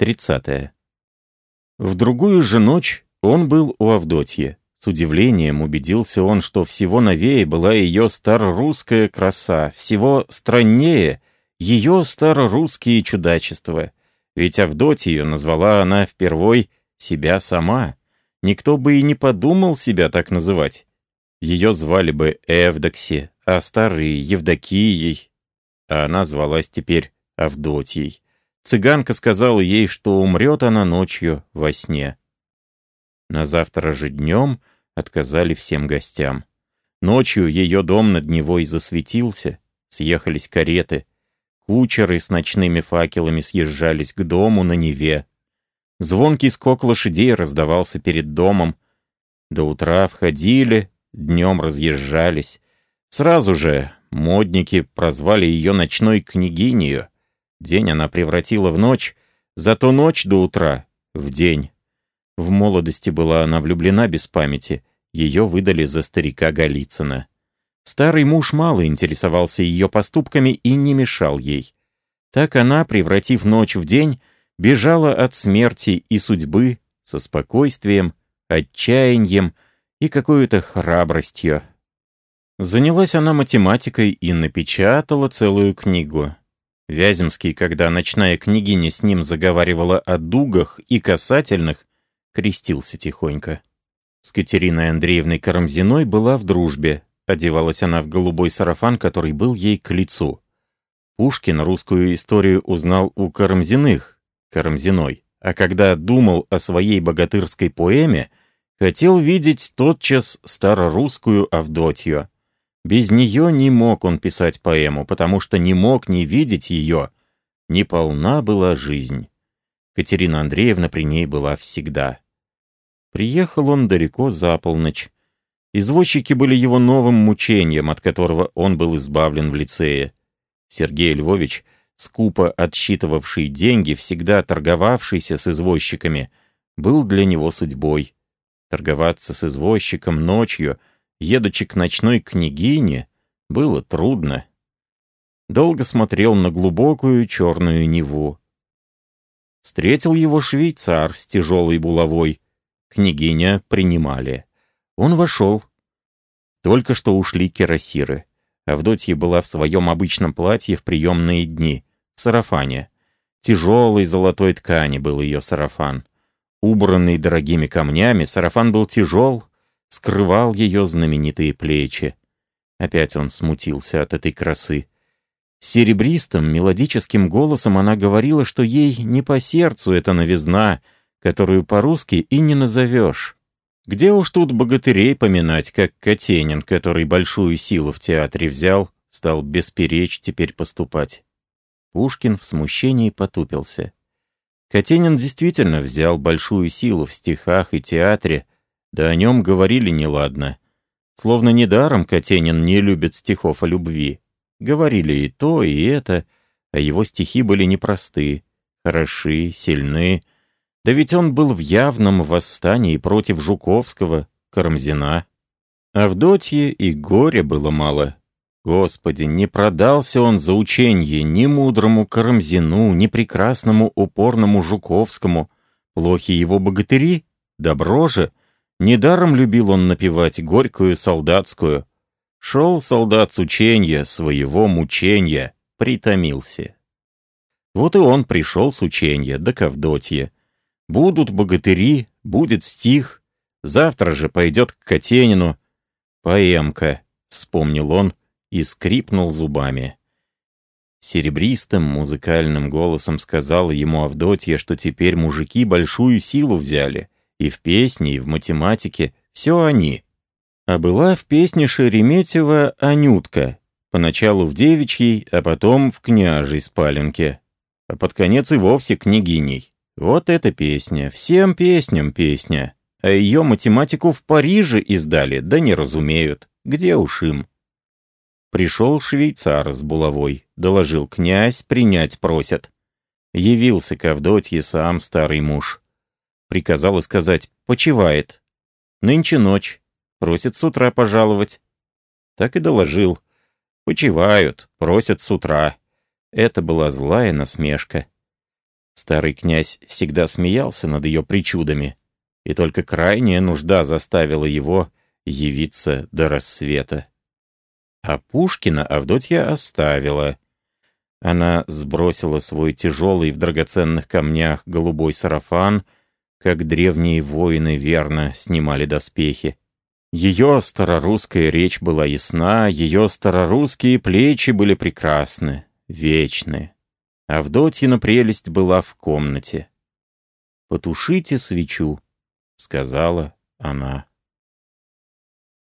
30. В другую же ночь он был у Авдотьи. С удивлением убедился он, что всего новее была ее старорусская краса, всего страннее ее старорусские чудачества. Ведь Авдотью назвала она впервой себя сама. Никто бы и не подумал себя так называть. Ее звали бы Эвдокси, а старые — Евдокией. А она звалась теперь Авдотьей. Цыганка сказала ей, что умрет она ночью во сне. На завтра же днем отказали всем гостям. Ночью ее дом над Невой засветился, съехались кареты. Кучеры с ночными факелами съезжались к дому на Неве. Звонкий скок лошадей раздавался перед домом. До утра входили, днем разъезжались. Сразу же модники прозвали ее ночной княгинею. День она превратила в ночь, зато ночь до утра — в день. В молодости была она влюблена без памяти, ее выдали за старика Голицына. Старый муж мало интересовался ее поступками и не мешал ей. Так она, превратив ночь в день, бежала от смерти и судьбы со спокойствием, отчаянием и какой-то храбростью. Занялась она математикой и напечатала целую книгу. Вяземский, когда ночная княгиня с ним заговаривала о дугах и касательных, крестился тихонько. С Катериной Андреевной Карамзиной была в дружбе. Одевалась она в голубой сарафан, который был ей к лицу. Пушкин русскую историю узнал у Карамзиных, Карамзиной, а когда думал о своей богатырской поэме, хотел видеть тотчас старорусскую Авдотью. Без нее не мог он писать поэму, потому что не мог не видеть ее. Неполна была жизнь. Катерина Андреевна при ней была всегда. Приехал он далеко за полночь. Извозчики были его новым мучением, от которого он был избавлен в лицее. Сергей Львович, скупо отсчитывавший деньги, всегда торговавшийся с извозчиками, был для него судьбой. Торговаться с извозчиком ночью — едучи к ночной княгине, было трудно. Долго смотрел на глубокую черную Неву. Встретил его швейцар с тяжелой булавой. Княгиня принимали. Он вошел. Только что ушли кирасиры. Авдотья была в своем обычном платье в приемные дни, в сарафане. Тяжелой золотой ткани был ее сарафан. Убранный дорогими камнями, сарафан был тяжел, скрывал ее знаменитые плечи. Опять он смутился от этой красы. Серебристым, мелодическим голосом она говорила, что ей не по сердцу эта новизна, которую по-русски и не назовешь. Где уж тут богатырей поминать, как Катенин, который большую силу в театре взял, стал бесперечь теперь поступать. Пушкин в смущении потупился. Катенин действительно взял большую силу в стихах и театре, да о нем говорили неладно. Словно недаром Катенин не любит стихов о любви. Говорили и то, и это, а его стихи были непросты, хороши, сильны. Да ведь он был в явном восстании против Жуковского, Карамзина. Авдотье и горя было мало. Господи, не продался он за ученье ни мудрому Карамзину, ни прекрасному упорному Жуковскому. Плохи его богатыри? Добро же — Недаром любил он напевать горькую солдатскую. Шел солдат с ученья, своего мученья, притомился. Вот и он пришел с ученья, до Ковдотья. Будут богатыри, будет стих, завтра же пойдет к Катенину. Поэмка, вспомнил он и скрипнул зубами. Серебристым музыкальным голосом сказала ему Авдотья, что теперь мужики большую силу взяли — и в песне, и в математике все они. А была в песне Шереметьева Анютка, поначалу в девичьей, а потом в княжей спаленке, а под конец и вовсе княгиней. Вот эта песня, всем песням песня. А ее математику в Париже издали, да не разумеют. Где уж им? Пришел швейцар с булавой, доложил князь, принять просят. Явился к Авдотье сам старый муж. Приказала сказать «почивает». Нынче ночь. Просит с утра пожаловать. Так и доложил. Почивают, просят с утра. Это была злая насмешка. Старый князь всегда смеялся над ее причудами, и только крайняя нужда заставила его явиться до рассвета. А Пушкина Авдотья оставила. Она сбросила свой тяжелый в драгоценных камнях голубой сарафан, как древние воины верно снимали доспехи. Ее старорусская речь была ясна, ее старорусские плечи были прекрасны, вечны. Авдотьина прелесть была в комнате. «Потушите свечу», — сказала она.